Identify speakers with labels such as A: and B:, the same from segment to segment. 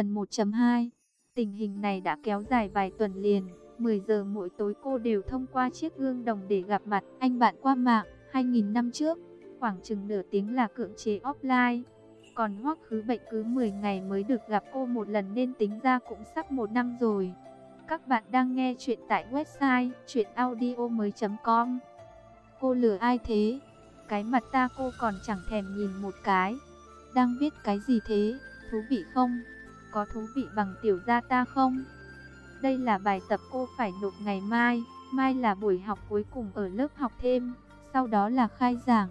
A: Phần 1.2 Tình hình này đã kéo dài vài tuần liền. 10 giờ mỗi tối cô đều thông qua chiếc gương đồng để gặp mặt, anh bạn qua mạng 2.000 năm trước. Khoảng chừng nửa tiếng là cưỡng chế offline. Còn hoắc khứ bệnh cứ 10 ngày mới được gặp cô một lần nên tính ra cũng sắp một năm rồi. Các bạn đang nghe chuyện tại website chuyenaudio.com Cô lừa ai thế? Cái mặt ta cô còn chẳng thèm nhìn một cái. Đang viết cái gì thế? Thú vị không? Có thú vị bằng tiểu gia ta không? Đây là bài tập cô phải nộp ngày mai. Mai là buổi học cuối cùng ở lớp học thêm. Sau đó là khai giảng.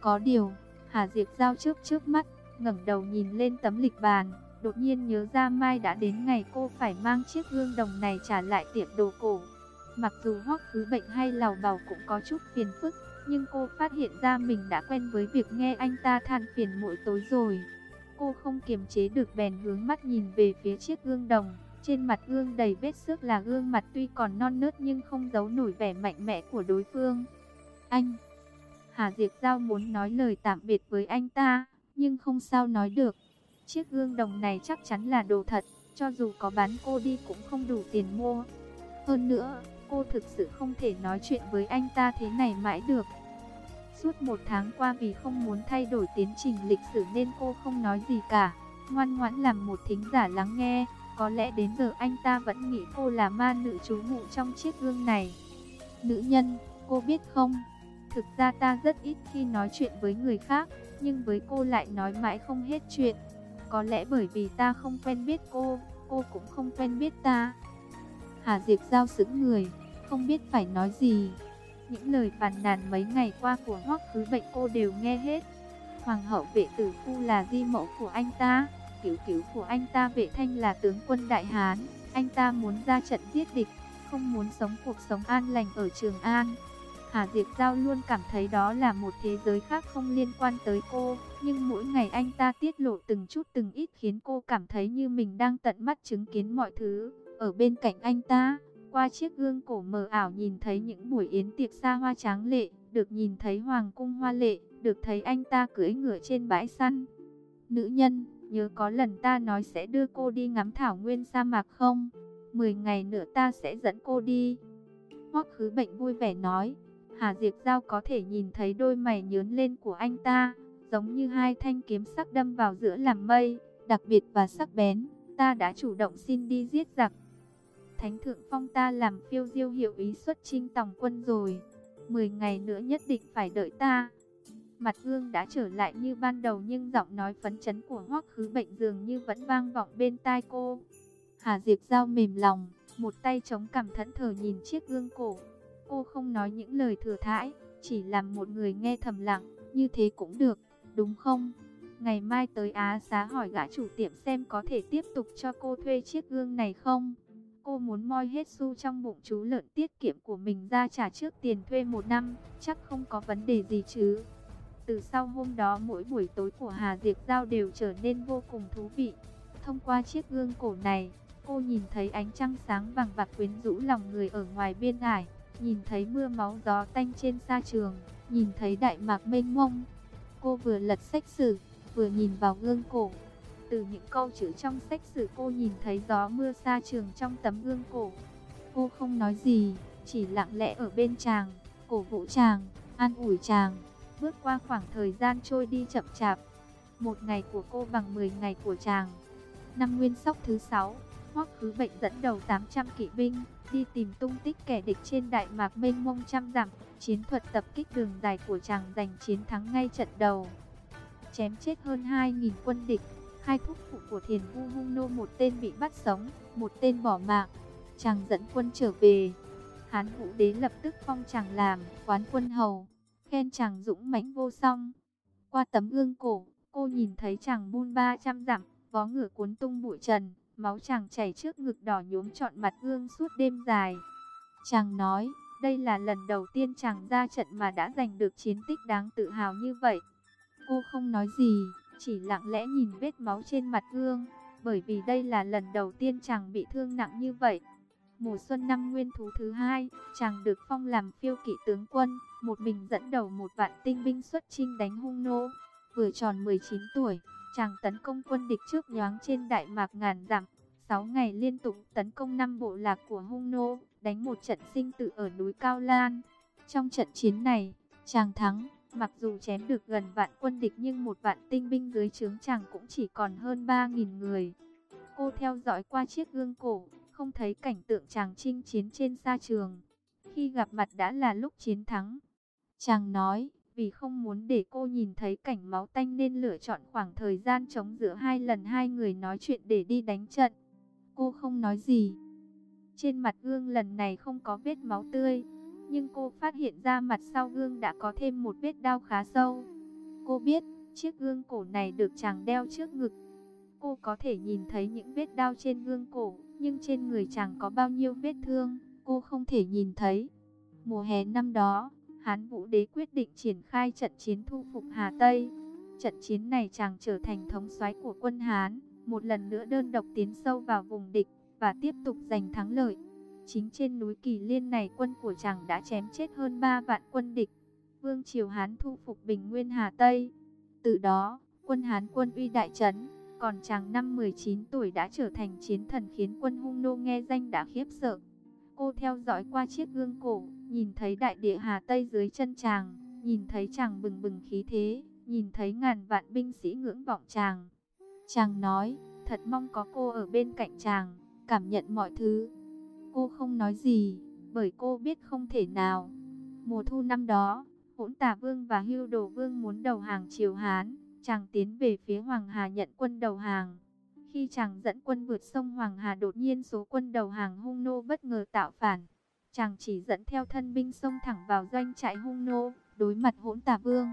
A: Có điều, Hà Diệp giao trước trước mắt, ngẩng đầu nhìn lên tấm lịch bàn. Đột nhiên nhớ ra mai đã đến ngày cô phải mang chiếc gương đồng này trả lại tiệm đồ cổ. Mặc dù hoắc khứ bệnh hay lào bào cũng có chút phiền phức, nhưng cô phát hiện ra mình đã quen với việc nghe anh ta than phiền mỗi tối rồi. Cô không kiềm chế được bèn hướng mắt nhìn về phía chiếc gương đồng. Trên mặt gương đầy vết xước là gương mặt tuy còn non nớt nhưng không giấu nổi vẻ mạnh mẽ của đối phương. Anh! Hà Diệp Giao muốn nói lời tạm biệt với anh ta, nhưng không sao nói được. Chiếc gương đồng này chắc chắn là đồ thật, cho dù có bán cô đi cũng không đủ tiền mua. Hơn nữa, cô thực sự không thể nói chuyện với anh ta thế này mãi được. Suốt một tháng qua vì không muốn thay đổi tiến trình lịch sử nên cô không nói gì cả, ngoan ngoãn làm một thính giả lắng nghe. Có lẽ đến giờ anh ta vẫn nghĩ cô là ma nữ trú ngụ trong chiếc gương này. Nữ nhân, cô biết không? Thực ra ta rất ít khi nói chuyện với người khác, nhưng với cô lại nói mãi không hết chuyện. Có lẽ bởi vì ta không quen biết cô, cô cũng không quen biết ta. Hà Diệp Giao sững người, không biết phải nói gì. Những lời phàn nàn mấy ngày qua của Hoắc Khứ Bệnh cô đều nghe hết. Hoàng hậu vệ tử phu là di mẫu của anh ta, cứu cứu của anh ta vệ thanh là tướng quân Đại Hán. Anh ta muốn ra trận giết địch, không muốn sống cuộc sống an lành ở Trường An. Hà Diệp Giao luôn cảm thấy đó là một thế giới khác không liên quan tới cô, nhưng mỗi ngày anh ta tiết lộ từng chút từng ít khiến cô cảm thấy như mình đang tận mắt chứng kiến mọi thứ. Ở bên cạnh anh ta, qua chiếc gương cổ mờ ảo nhìn thấy những buổi yến tiệc xa hoa tráng lệ, được nhìn thấy hoàng cung hoa lệ, được thấy anh ta cưỡi ngựa trên bãi săn. Nữ nhân, nhớ có lần ta nói sẽ đưa cô đi ngắm thảo nguyên sa mạc không? Mười ngày nữa ta sẽ dẫn cô đi. Hoắc khứ bệnh vui vẻ nói. Hà Diệp Giao có thể nhìn thấy đôi mày nhớn lên của anh ta, giống như hai thanh kiếm sắc đâm vào giữa làm mây, đặc biệt và sắc bén. Ta đã chủ động xin đi giết giặc. Thánh thượng phong ta làm phiêu diêu hiệu ý xuất chinh tòng quân rồi. Mười ngày nữa nhất định phải đợi ta. Mặt gương đã trở lại như ban đầu nhưng giọng nói phấn chấn của hoắc khứ bệnh dường như vẫn vang vọng bên tai cô. Hà Diệp Giao mềm lòng, một tay chống cằm thẫn thờ nhìn chiếc gương cổ. Cô không nói những lời thừa thãi, chỉ làm một người nghe thầm lặng, như thế cũng được, đúng không? Ngày mai tới Á xá hỏi gã chủ tiệm xem có thể tiếp tục cho cô thuê chiếc gương này không? Cô muốn moi hết xu trong bụng chú lợn tiết kiệm của mình ra trả trước tiền thuê một năm, chắc không có vấn đề gì chứ. Từ sau hôm đó mỗi buổi tối của Hà Diệp Giao đều trở nên vô cùng thú vị. Thông qua chiếc gương cổ này, cô nhìn thấy ánh trăng sáng vàng bạc quyến rũ lòng người ở ngoài biên ải, nhìn thấy mưa máu gió tanh trên sa trường, nhìn thấy đại mạc mênh mông. Cô vừa lật sách sử, vừa nhìn vào gương cổ. Từ những câu chữ trong sách sử cô nhìn thấy gió mưa xa trường trong tấm gương cổ. Cô không nói gì, chỉ lặng lẽ ở bên chàng, cổ vũ chàng, an ủi chàng bước qua khoảng thời gian trôi đi chậm chạp. Một ngày của cô bằng 10 ngày của chàng. Năm nguyên sóc thứ 6, Hoắc Khứ Bệnh dẫn đầu 800 kỵ binh, đi tìm tung tích kẻ địch trên đại mạc mênh mông trăm dặm. Chiến thuật tập kích đường dài của chàng giành chiến thắng ngay trận đầu. Chém chết hơn 2.000 quân địch, hai thúc phụ của Thiền Vu Hung Nô một tên bị bắt sống, một tên bỏ mạng. Chàng dẫn quân trở về. Hán Vũ Đế lập tức phong chàng làm quán quân hầu khen chàng dũng mãnh vô song. Qua tấm gương cổ, cô nhìn thấy chàng buôn 300 dặm, vó ngựa cuốn tung bụi trần, máu chàng chảy trước ngực đỏ nhuốm trọn mặt gương suốt đêm dài. Chàng nói, đây là lần đầu tiên chàng ra trận mà đã giành được chiến tích đáng tự hào như vậy. Cô không nói gì, chỉ lặng lẽ nhìn vết máu trên mặt gương, bởi vì đây là lần đầu tiên chàng bị thương nặng như vậy. Mùa xuân năm nguyên thú thứ hai, chàng được phong làm phiêu kỵ tướng quân, một mình dẫn đầu một vạn tinh binh xuất chinh đánh hung nô. Vừa tròn 19 tuổi, Chàng tấn công quân địch trước nhoáng trên đại mạc ngàn dặm, 6 ngày liên tục tấn công năm bộ lạc của Hung Nô, đánh một trận sinh tử ở núi Cao Lan. Trong trận chiến này, chàng thắng, mặc dù chém được gần vạn quân địch nhưng một vạn tinh binh dưới trướng chàng cũng chỉ còn hơn 3.000 người. Cô theo dõi qua chiếc gương cổ, không thấy cảnh tượng chàng chinh chiến trên sa trường. Khi gặp mặt đã là lúc chiến thắng. Chàng nói, vì không muốn để cô nhìn thấy cảnh máu tanh nên lựa chọn khoảng thời gian chống giữa hai lần hai người nói chuyện để đi đánh trận. Cô không nói gì. Trên mặt gương lần này không có vết máu tươi, nhưng cô phát hiện ra mặt sau gương đã có thêm một vết đau khá sâu. Cô biết, chiếc gương cổ này được chàng đeo trước ngực. Cô có thể nhìn thấy những vết đau trên gương cổ, nhưng trên người chàng có bao nhiêu vết thương, cô không thể nhìn thấy. Mùa hè năm đó, Hán Vũ Đế quyết định triển khai trận chiến thu phục Hà Tây. Trận chiến này chàng trở thành thống soái của quân Hán, một lần nữa đơn độc tiến sâu vào vùng địch và tiếp tục giành thắng lợi. Chính trên núi Kỳ Liên này quân của chàng đã chém chết hơn 3 vạn quân địch. Vương Triều Hán thu phục Bình Nguyên Hà Tây. Từ đó, quân Hán quân uy đại trấn, còn chàng năm 19 tuổi đã trở thành chiến thần khiến quân hung nô nghe danh đã khiếp sợ. Cô theo dõi qua chiếc gương cổ, nhìn thấy đại địa Hà Tây dưới chân chàng, nhìn thấy chàng bừng bừng khí thế, nhìn thấy ngàn vạn binh sĩ ngưỡng vọng chàng. Chàng nói, thật mong có cô ở bên cạnh chàng, cảm nhận mọi thứ. Cô không nói gì, bởi cô biết không thể nào. Mùa thu năm đó, Hỗn tà Vương và Hưu Đồ Vương muốn đầu hàng Triều Hán, chàng tiến về phía Hoàng Hà nhận quân đầu hàng. Khi chàng dẫn quân vượt sông Hoàng Hà đột nhiên số quân đầu hàng hung nô bất ngờ tạo phản. Chàng chỉ dẫn theo thân binh sông thẳng vào doanh trại hung nô, đối mặt hỗn tà vương.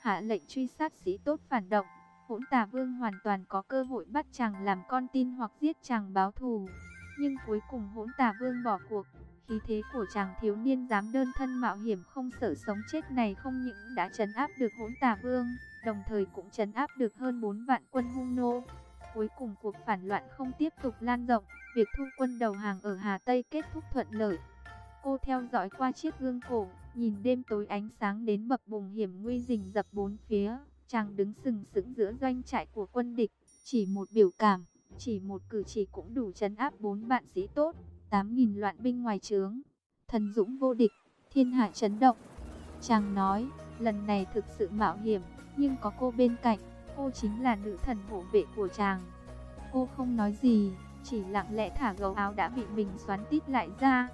A: Hạ lệnh truy sát sĩ tốt phản động, hỗn tà vương hoàn toàn có cơ hội bắt chàng làm con tin hoặc giết chàng báo thù. Nhưng cuối cùng hỗn tà vương bỏ cuộc, khí thế của chàng thiếu niên dám đơn thân mạo hiểm không sợ sống chết này không những đã trấn áp được hỗn tà vương, đồng thời cũng trấn áp được hơn 4 vạn quân hung nô. Cuối cùng cuộc phản loạn không tiếp tục lan rộng, việc thu quân đầu hàng ở Hà Tây kết thúc thuận lợi. Cô theo dõi qua chiếc gương cổ, nhìn đêm tối ánh sáng đến bập bùng hiểm nguy rình rập bốn phía, chàng đứng sừng sững giữa doanh trại của quân địch, chỉ một biểu cảm, chỉ một cử chỉ cũng đủ chấn áp bốn bạn sĩ tốt, tám nghìn loạn binh ngoài trướng. Thần dũng vô địch, thiên hạ chấn động. Chàng nói, lần này thực sự mạo hiểm, nhưng có cô bên cạnh, cô chính là nữ thần hộ vệ của chàng. Cô không nói gì, chỉ lặng lẽ thả gấu áo đã bị mình xoắn tít lại ra.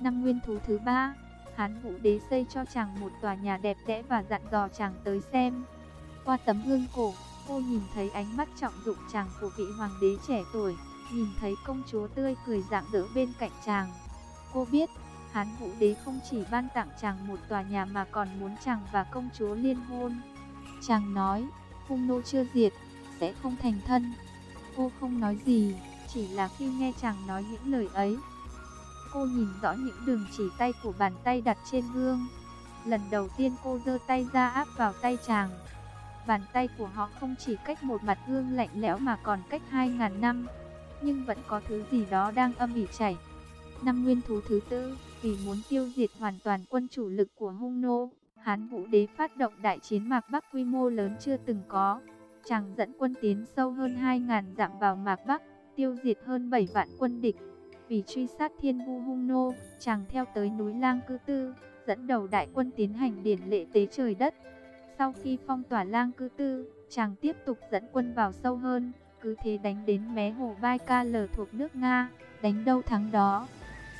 A: Năm nguyên thú thứ ba, Hán Vũ Đế xây cho chàng một tòa nhà đẹp đẽ và dặn dò chàng tới xem. Qua tấm gương cổ, cô nhìn thấy ánh mắt trọng dụng chàng của vị hoàng đế trẻ tuổi, nhìn thấy công chúa tươi cười rạng rỡ bên cạnh chàng. Cô biết, Hán Vũ Đế không chỉ ban tặng chàng một tòa nhà mà còn muốn chàng và công chúa liên hôn. Chàng nói, hung nô chưa diệt, sẽ không thành thân. Cô không nói gì, chỉ là khi nghe chàng nói những lời ấy. Cô nhìn rõ những đường chỉ tay của bàn tay đặt trên gương. Lần đầu tiên cô giơ tay ra áp vào tay chàng. Bàn tay của họ không chỉ cách một mặt gương lạnh lẽo mà còn cách 2.000 năm. Nhưng vẫn có thứ gì đó đang âm ỉ chảy. Năm nguyên thú thứ tư, vì muốn tiêu diệt hoàn toàn quân chủ lực của hung nô, Hán Vũ Đế phát động đại chiến Mạc Bắc quy mô lớn chưa từng có. Chàng dẫn quân tiến sâu hơn 2.000 dặm vào Mạc Bắc, tiêu diệt hơn 7 vạn quân địch. Vì truy sát thiên vu hung nô, chàng theo tới núi Lang Cư Tư, dẫn đầu đại quân tiến hành điển lệ tế trời đất. Sau khi phong tỏa Lang Cư Tư, chàng tiếp tục dẫn quân vào sâu hơn, cứ thế đánh đến mé hồ Baikal thuộc nước Nga, đánh đâu thắng đó.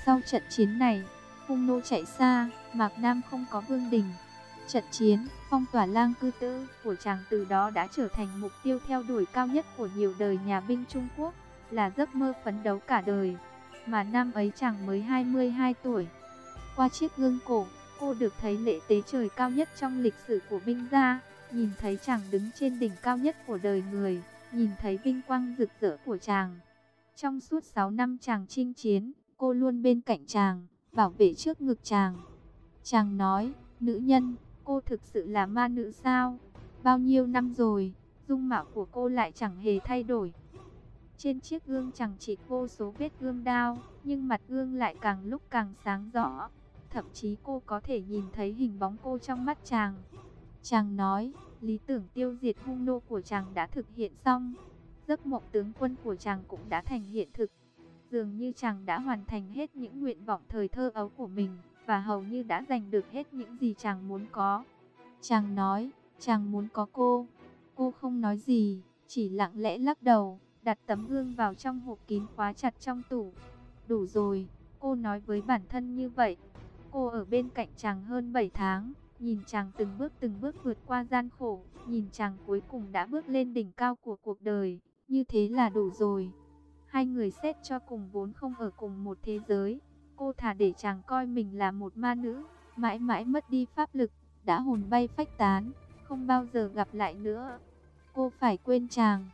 A: Sau trận chiến này, hung nô chạy xa, Mạc Nam không có vương đình. Trận chiến, phong tỏa lang cư tư của chàng từ đó đã trở thành mục tiêu theo đuổi cao nhất của nhiều đời nhà binh Trung Quốc, là giấc mơ phấn đấu cả đời. Mà năm ấy chàng mới 22 tuổi. Qua chiếc gương cổ, cô được thấy lễ tế trời cao nhất trong lịch sử của binh gia, nhìn thấy chàng đứng trên đỉnh cao nhất của đời người, nhìn thấy vinh quang rực rỡ của chàng. Trong suốt 6 năm chàng chinh chiến, cô luôn bên cạnh chàng, bảo vệ trước ngực chàng. Chàng nói, nữ nhân, cô thực sự là ma nữ sao? Bao nhiêu năm rồi, dung mạo của cô lại chẳng hề thay đổi. Trên chiếc gương chẳng chỉ vô số vết gươm đao, nhưng mặt gương lại càng lúc càng sáng rõ. Thậm chí cô có thể nhìn thấy hình bóng cô trong mắt chàng. Chàng nói, Lý tưởng tiêu diệt hung nô của chàng đã thực hiện xong. Giấc mộng tướng quân của chàng cũng đã thành hiện thực. Dường như chàng đã hoàn thành hết những nguyện vọng thời thơ ấu của mình và hầu như đã giành được hết những gì chàng muốn có. Chàng nói, chàng muốn có cô. Cô không nói gì, chỉ lặng lẽ lắc đầu, đặt tấm gương vào trong hộp kín khóa chặt trong tủ. Đủ rồi, cô nói với bản thân như vậy. Cô ở bên cạnh chàng hơn 7 tháng, nhìn chàng từng bước từng bước vượt qua gian khổ, nhìn chàng cuối cùng đã bước lên đỉnh cao của cuộc đời, như thế là đủ rồi. Hai người xét cho cùng vốn không ở cùng một thế giới, cô thả để chàng coi mình là một ma nữ, mãi mãi mất đi pháp lực, đã hồn bay phách tán, không bao giờ gặp lại nữa. Cô phải quên chàng.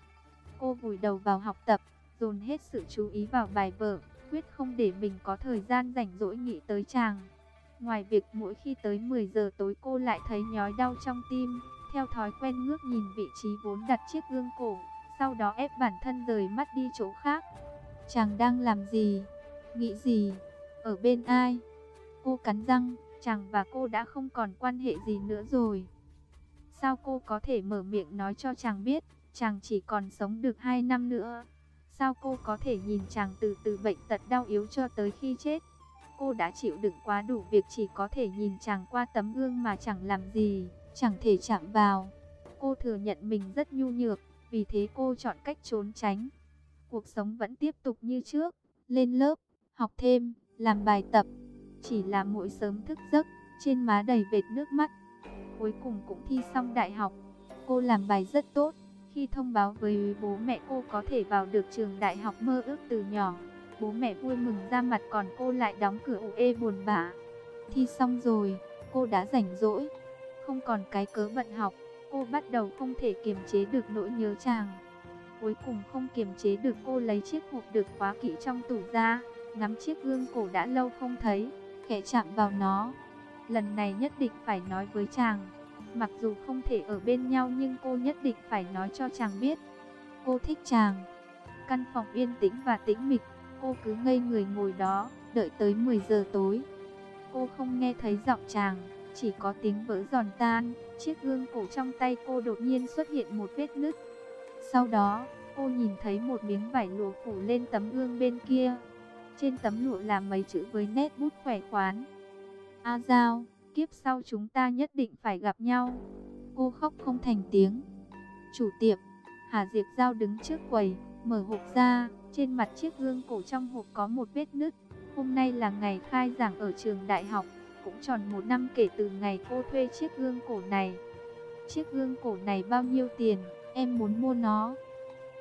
A: Cô vùi đầu vào học tập, dồn hết sự chú ý vào bài vở, quyết không để mình có thời gian rảnh rỗi nghĩ tới chàng. Ngoài việc mỗi khi tới 10 giờ tối cô lại thấy nhói đau trong tim, theo thói quen ngước nhìn vị trí vốn đặt chiếc gương cổ, sau đó ép bản thân rời mắt đi chỗ khác. Chàng đang làm gì? Nghĩ gì? Ở bên ai? Cô cắn răng, chàng và cô đã không còn quan hệ gì nữa rồi. Sao cô có thể mở miệng nói cho chàng biết, chàng chỉ còn sống được 2 năm nữa? Sao cô có thể nhìn chàng từ từ bệnh tật đau yếu cho tới khi chết? Cô đã chịu đựng quá đủ việc chỉ có thể nhìn chàng qua tấm gương mà chẳng làm gì, chẳng thể chạm vào. Cô thừa nhận mình rất nhu nhược, vì thế cô chọn cách trốn tránh. Cuộc sống vẫn tiếp tục như trước, lên lớp, học thêm, làm bài tập. Chỉ là mỗi sớm thức giấc, trên má đầy vệt nước mắt. Cuối cùng cũng thi xong đại học. Cô làm bài rất tốt. Khi thông báo với bố mẹ cô có thể vào được trường đại học mơ ước từ nhỏ. Bố mẹ vui mừng ra mặt còn cô lại đóng cửa ủ ê buồn bã. Thi xong rồi, cô đã rảnh rỗi. Không còn cái cớ bận học, cô bắt đầu không thể kiềm chế được nỗi nhớ chàng. Cuối cùng không kiềm chế được cô lấy chiếc hộp được khóa kỹ trong tủ ra, ngắm chiếc gương cổ đã lâu không thấy, khẽ chạm vào nó. Lần này nhất định phải nói với chàng. Mặc dù không thể ở bên nhau nhưng cô nhất định phải nói cho chàng biết. Cô thích chàng. Căn phòng yên tĩnh và tĩnh mịch, cô cứ ngây người ngồi đó, đợi tới 10 giờ tối. Cô không nghe thấy giọng chàng, chỉ có tiếng vỡ giòn tan. Chiếc gương cổ trong tay cô đột nhiên xuất hiện một vết nứt. Sau đó, cô nhìn thấy một miếng vải lụa phủ lên tấm gương bên kia. Trên tấm lụa là mấy chữ với nét bút khỏe khoắn. A Giao, kiếp sau chúng ta nhất định phải gặp nhau. Cô khóc không thành tiếng. Chủ tiệm, Hà Diệp Giao đứng trước quầy, mở hộp ra, trên mặt chiếc gương cổ trong hộp có một vết nứt. Hôm nay là ngày khai giảng ở trường đại học, cũng tròn một năm kể từ ngày cô thuê chiếc gương cổ này. Chiếc gương cổ này bao nhiêu tiền, em muốn mua nó.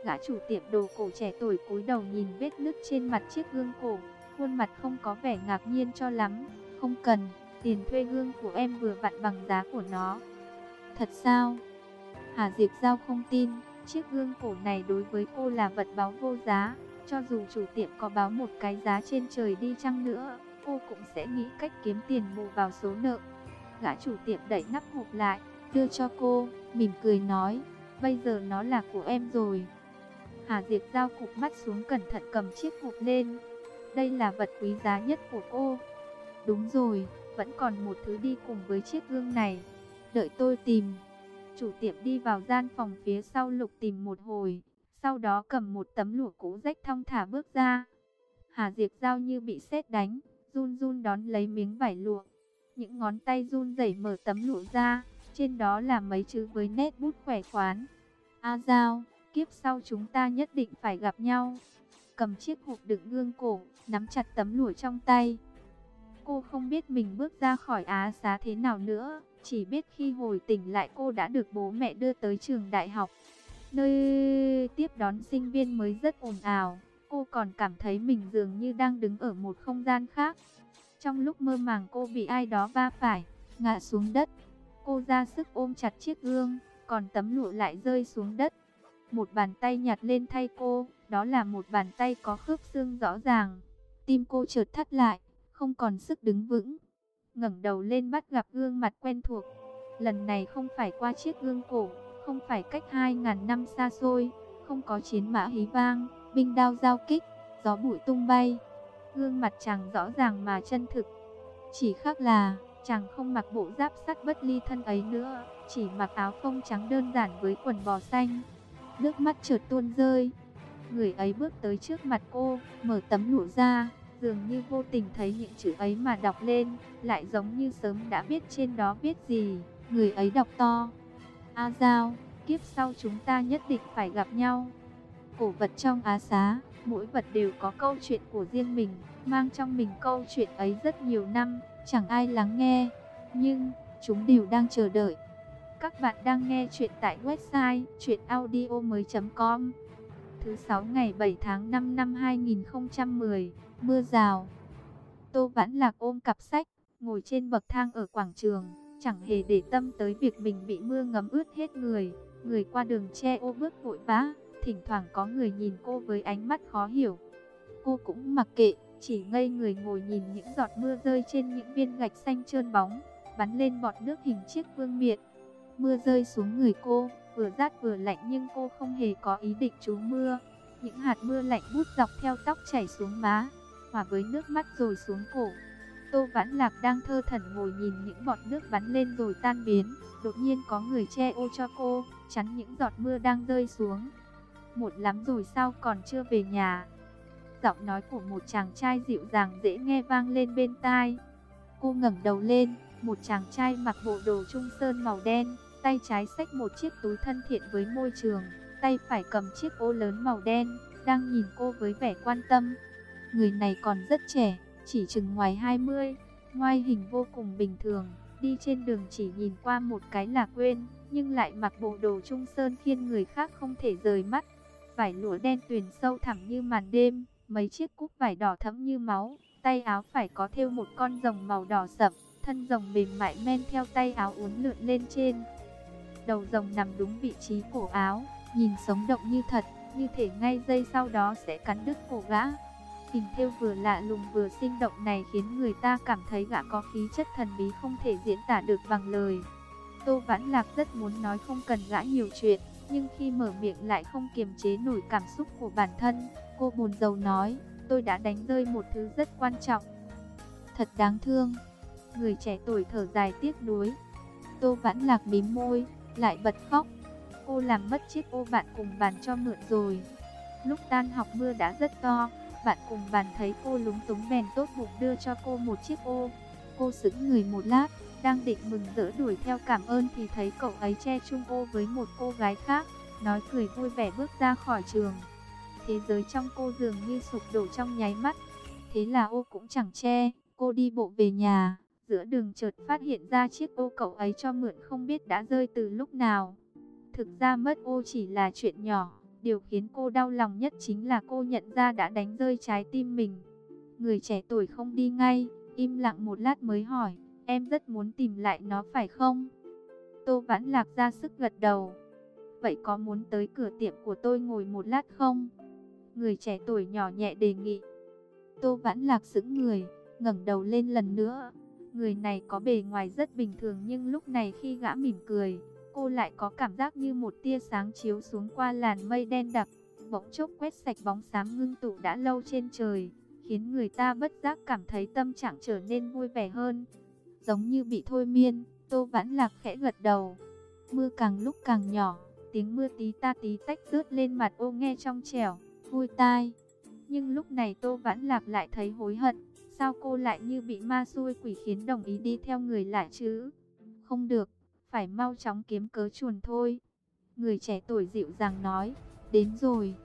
A: Gã chủ tiệm đồ cổ trẻ tuổi cúi đầu nhìn vết nứt trên mặt chiếc gương cổ, khuôn mặt không có vẻ ngạc nhiên cho lắm. Không cần, tiền thuê gương của em vừa vặn bằng giá của nó. Thật sao? Hà Diệp Giao không tin, chiếc gương cổ này đối với cô là vật báo vô giá. Cho dù chủ tiệm có báo một cái giá trên trời đi chăng nữa, cô cũng sẽ nghĩ cách kiếm tiền bù vào số nợ. Gã chủ tiệm đẩy nắp hộp lại, đưa cho cô, mỉm cười nói, bây giờ nó là của em rồi. Hà Diệp Giao cục mắt xuống cẩn thận cầm chiếc hộp lên. Đây là vật quý giá nhất của cô. Đúng rồi, vẫn còn một thứ đi cùng với chiếc gương này. Đợi tôi tìm. Chủ tiệm đi vào gian phòng phía sau lục tìm một hồi. Sau đó cầm một tấm lụa cũ rách thong thả bước ra. Hà Diệp Giao như bị sét đánh, run run đón lấy miếng vải lụa. Những ngón tay run rẩy mở tấm lụa ra, trên đó là mấy chữ với nét bút khỏe khoắn. A Giao, kiếp sau chúng ta nhất định phải gặp nhau. Cầm chiếc hộp đựng gương cổ, nắm chặt tấm lụa trong tay. Cô không biết mình bước ra khỏi Á xá thế nào nữa, chỉ biết khi hồi tỉnh lại cô đã được bố mẹ đưa tới trường đại học. Nơi tiếp đón sinh viên mới rất ồn ào, cô còn cảm thấy mình dường như đang đứng ở một không gian khác. Trong lúc mơ màng cô bị ai đó va phải, ngã xuống đất. Cô ra sức ôm chặt chiếc gương, còn tấm lụa lại rơi xuống đất. Một bàn tay nhặt lên thay cô, đó là một bàn tay có khớp xương rõ ràng. Tim cô chợt thắt lại, không còn sức đứng vững. ngẩng đầu lên bắt gặp gương mặt quen thuộc. Lần này không phải qua chiếc gương cổ, không phải cách 2.000 năm xa xôi, không có chiến mã hí vang, binh đao giao kích, gió bụi tung bay. Gương mặt chàng rõ ràng mà chân thực. Chỉ khác là, Chàng không mặc bộ giáp sắt bất ly thân ấy nữa, chỉ mặc áo phông trắng đơn giản với quần bò xanh. Nước mắt trượt tuôn rơi. Người ấy bước tới trước mặt cô, mở tấm lụa ra, dường như vô tình thấy những chữ ấy mà đọc lên, lại giống như sớm đã biết trên đó viết gì. Người ấy đọc to. A Giao, kiếp sau chúng ta nhất định phải gặp nhau. Cổ vật trong Á Xá, mỗi vật đều có câu chuyện của riêng mình, mang trong mình câu chuyện ấy rất nhiều năm, chẳng ai lắng nghe, nhưng chúng đều đang chờ đợi. Các bạn đang nghe chuyện tại website chuyenaudio.com Thứ 6 ngày 7 tháng 5 năm 2010, mưa rào. Tô Vãn Lạc ôm cặp sách, ngồi trên bậc thang ở quảng trường, chẳng hề để tâm tới việc mình bị mưa ngấm ướt hết người. Người qua đường che ô bước vội vã, thỉnh thoảng có người nhìn cô với ánh mắt khó hiểu. Cô cũng mặc kệ, chỉ ngây người ngồi nhìn những giọt mưa rơi trên những viên gạch xanh trơn bóng, bắn lên bọt nước hình chiếc vương miện. Mưa rơi xuống người cô, vừa rát vừa lạnh nhưng cô không hề có ý định trú mưa. Những hạt mưa lạnh bút dọc theo tóc chảy xuống má, hòa với nước mắt rồi xuống cổ. Tô Vãn Lạc đang thơ thẩn ngồi nhìn những bọt nước bắn lên rồi tan biến. Đột nhiên có người che ô cho cô, chắn những giọt mưa đang rơi xuống. Một lắm rồi sao còn chưa về nhà? Giọng nói của một chàng trai dịu dàng dễ nghe vang lên bên tai. Cô ngẩng đầu lên, một chàng trai mặc bộ đồ trung sơn màu đen, tay trái xách một chiếc túi thân thiện với môi trường, tay phải cầm chiếc ô lớn màu đen, đang nhìn cô với vẻ quan tâm. Người này còn rất trẻ, chỉ chừng ngoài 20, ngoại hình vô cùng bình thường, đi trên đường chỉ nhìn qua một cái là quên, nhưng lại mặc bộ đồ trung sơn khiến người khác không thể rời mắt. Vải lụa đen tuyền sâu thẳm như màn đêm, mấy chiếc cúc vải đỏ thẫm như máu, tay áo phải có thêu một con rồng màu đỏ sậm, thân rồng mềm mại men theo tay áo uốn lượn lên trên. Đầu rồng nằm đúng vị trí cổ áo, nhìn sống động như thật, như thể ngay giây sau đó sẽ cắn đứt cổ gã tình thêu vừa lạ lùng vừa sinh động này khiến người ta cảm thấy gã có khí chất thần bí không thể diễn tả được bằng lời. Tô Vãn Lạc rất muốn nói không cần gã nhiều chuyện, nhưng khi mở miệng lại không kiềm chế nổi cảm xúc của bản thân. Cô buồn rầu nói, tôi đã đánh rơi một thứ rất quan trọng. Thật đáng thương. Người trẻ tuổi thở dài tiếc nuối. Tô Vãn Lạc mím môi, lại bật khóc. Cô làm mất chiếc ô bạn cùng bàn cho mượn rồi. Lúc tan học mưa đã rất to, bạn cùng bàn thấy cô lúng túng bèn tốt bụng đưa cho cô một chiếc ô. Cô sững người một lát, đang định mừng rỡ đuổi theo cảm ơn thì thấy cậu ấy che chung ô với một cô gái khác, nói cười vui vẻ bước ra khỏi trường. Thế giới trong cô dường như sụp đổ trong nháy mắt. Thế là ô cũng chẳng che, cô đi bộ về nhà, giữa đường chợt phát hiện ra chiếc ô cậu ấy cho mượn không biết đã rơi từ lúc nào. Thực ra mất ô chỉ là chuyện nhỏ, điều khiến cô đau lòng nhất chính là cô nhận ra đã đánh rơi trái tim mình. Người trẻ tuổi không đi ngay, im lặng một lát mới hỏi, Em rất muốn tìm lại nó phải không? Tô Vãn Lạc ra sức gật đầu. Vậy có muốn tới cửa tiệm của tôi ngồi một lát không? Người trẻ tuổi nhỏ nhẹ đề nghị. Tô Vãn Lạc sững người, ngẩng đầu lên lần nữa. Người này có bề ngoài rất bình thường nhưng lúc này khi gã mỉm cười, cô lại có cảm giác như một tia sáng chiếu xuống qua làn mây đen đặc, bỗng chốc quét sạch bóng xám ngưng tụ đã lâu trên trời, khiến người ta bất giác cảm thấy tâm trạng trở nên vui vẻ hơn giống như bị thôi miên, Tô Vãn Lạc khẽ gật đầu. Mưa càng lúc càng nhỏ, tiếng mưa tí ta tí tách rớt lên mặt ô nghe trong trẻo, vui tai. Nhưng lúc này Tô Vãn Lạc lại thấy hối hận, sao cô lại như bị ma xui quỷ khiến đồng ý đi theo người lại chứ? Không được, phải mau chóng kiếm cớ chuồn thôi. Người trẻ tuổi dịu dàng nói, đến rồi.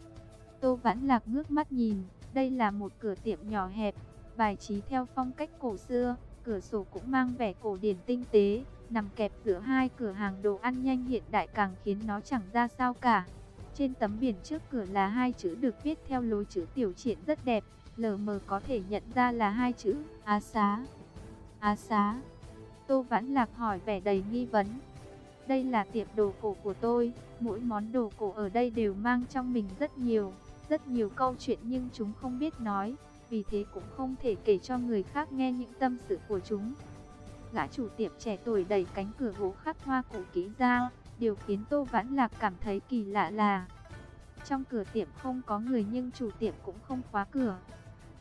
A: Tô Vãn Lạc ngước mắt nhìn, đây là một cửa tiệm nhỏ hẹp, bài trí theo phong cách cổ xưa. Cửa sổ cũng mang vẻ cổ điển tinh tế, nằm kẹp giữa hai cửa hàng đồ ăn nhanh hiện đại càng khiến nó chẳng ra sao cả. Trên tấm biển trước cửa là hai chữ được viết theo lối chữ tiểu triển rất đẹp, lờ mờ có thể nhận ra là hai chữ Á Xá. Á Xá. Tô Vãn Lạc hỏi vẻ đầy nghi vấn. Đây là tiệm đồ cổ của tôi, mỗi món đồ cổ ở đây đều mang trong mình rất nhiều, rất nhiều câu chuyện nhưng chúng không biết nói vì thế cũng không thể kể cho người khác nghe những tâm sự của chúng. Gã chủ tiệm trẻ tuổi đẩy cánh cửa gỗ khắc hoa cổ kỹ ra, điều khiến Tô Vãn Lạc cảm thấy kỳ lạ là trong cửa tiệm không có người nhưng chủ tiệm cũng không khóa cửa.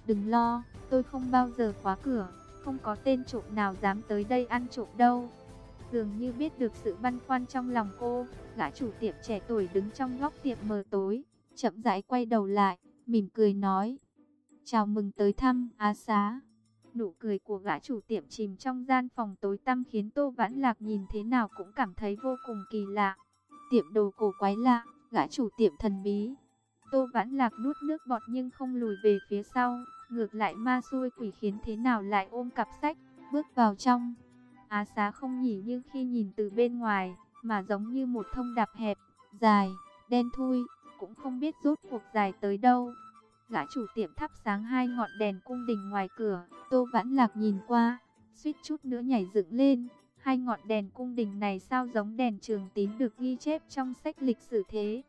A: Đừng lo, tôi không bao giờ khóa cửa, không có tên trộm nào dám tới đây ăn trộm đâu. Dường như biết được sự băn khoăn trong lòng cô, gã chủ tiệm trẻ tuổi đứng trong góc tiệm mờ tối, chậm rãi quay đầu lại, mỉm cười nói. Chào mừng tới thăm Á Xá. Nụ cười của gã chủ tiệm chìm trong gian phòng tối tăm khiến Tô Vãn Lạc nhìn thế nào cũng cảm thấy vô cùng kỳ lạ. Tiệm đồ cổ quái lạ, gã chủ tiệm thần bí. Tô Vãn Lạc nuốt nước bọt nhưng không lùi về phía sau, ngược lại ma xui quỷ khiến thế nào lại ôm cặp sách, bước vào trong. Á xá không nhỉ như khi nhìn từ bên ngoài, mà giống như một thông đạp hẹp, dài, đen thui, cũng không biết rốt cuộc dài tới đâu. Gã chủ tiệm thắp sáng hai ngọn đèn cung đình ngoài cửa, Tô Vãn Lạc nhìn qua, suýt chút nữa nhảy dựng lên. Hai ngọn đèn cung đình này sao giống đèn trường tín được ghi chép trong sách lịch sử thế?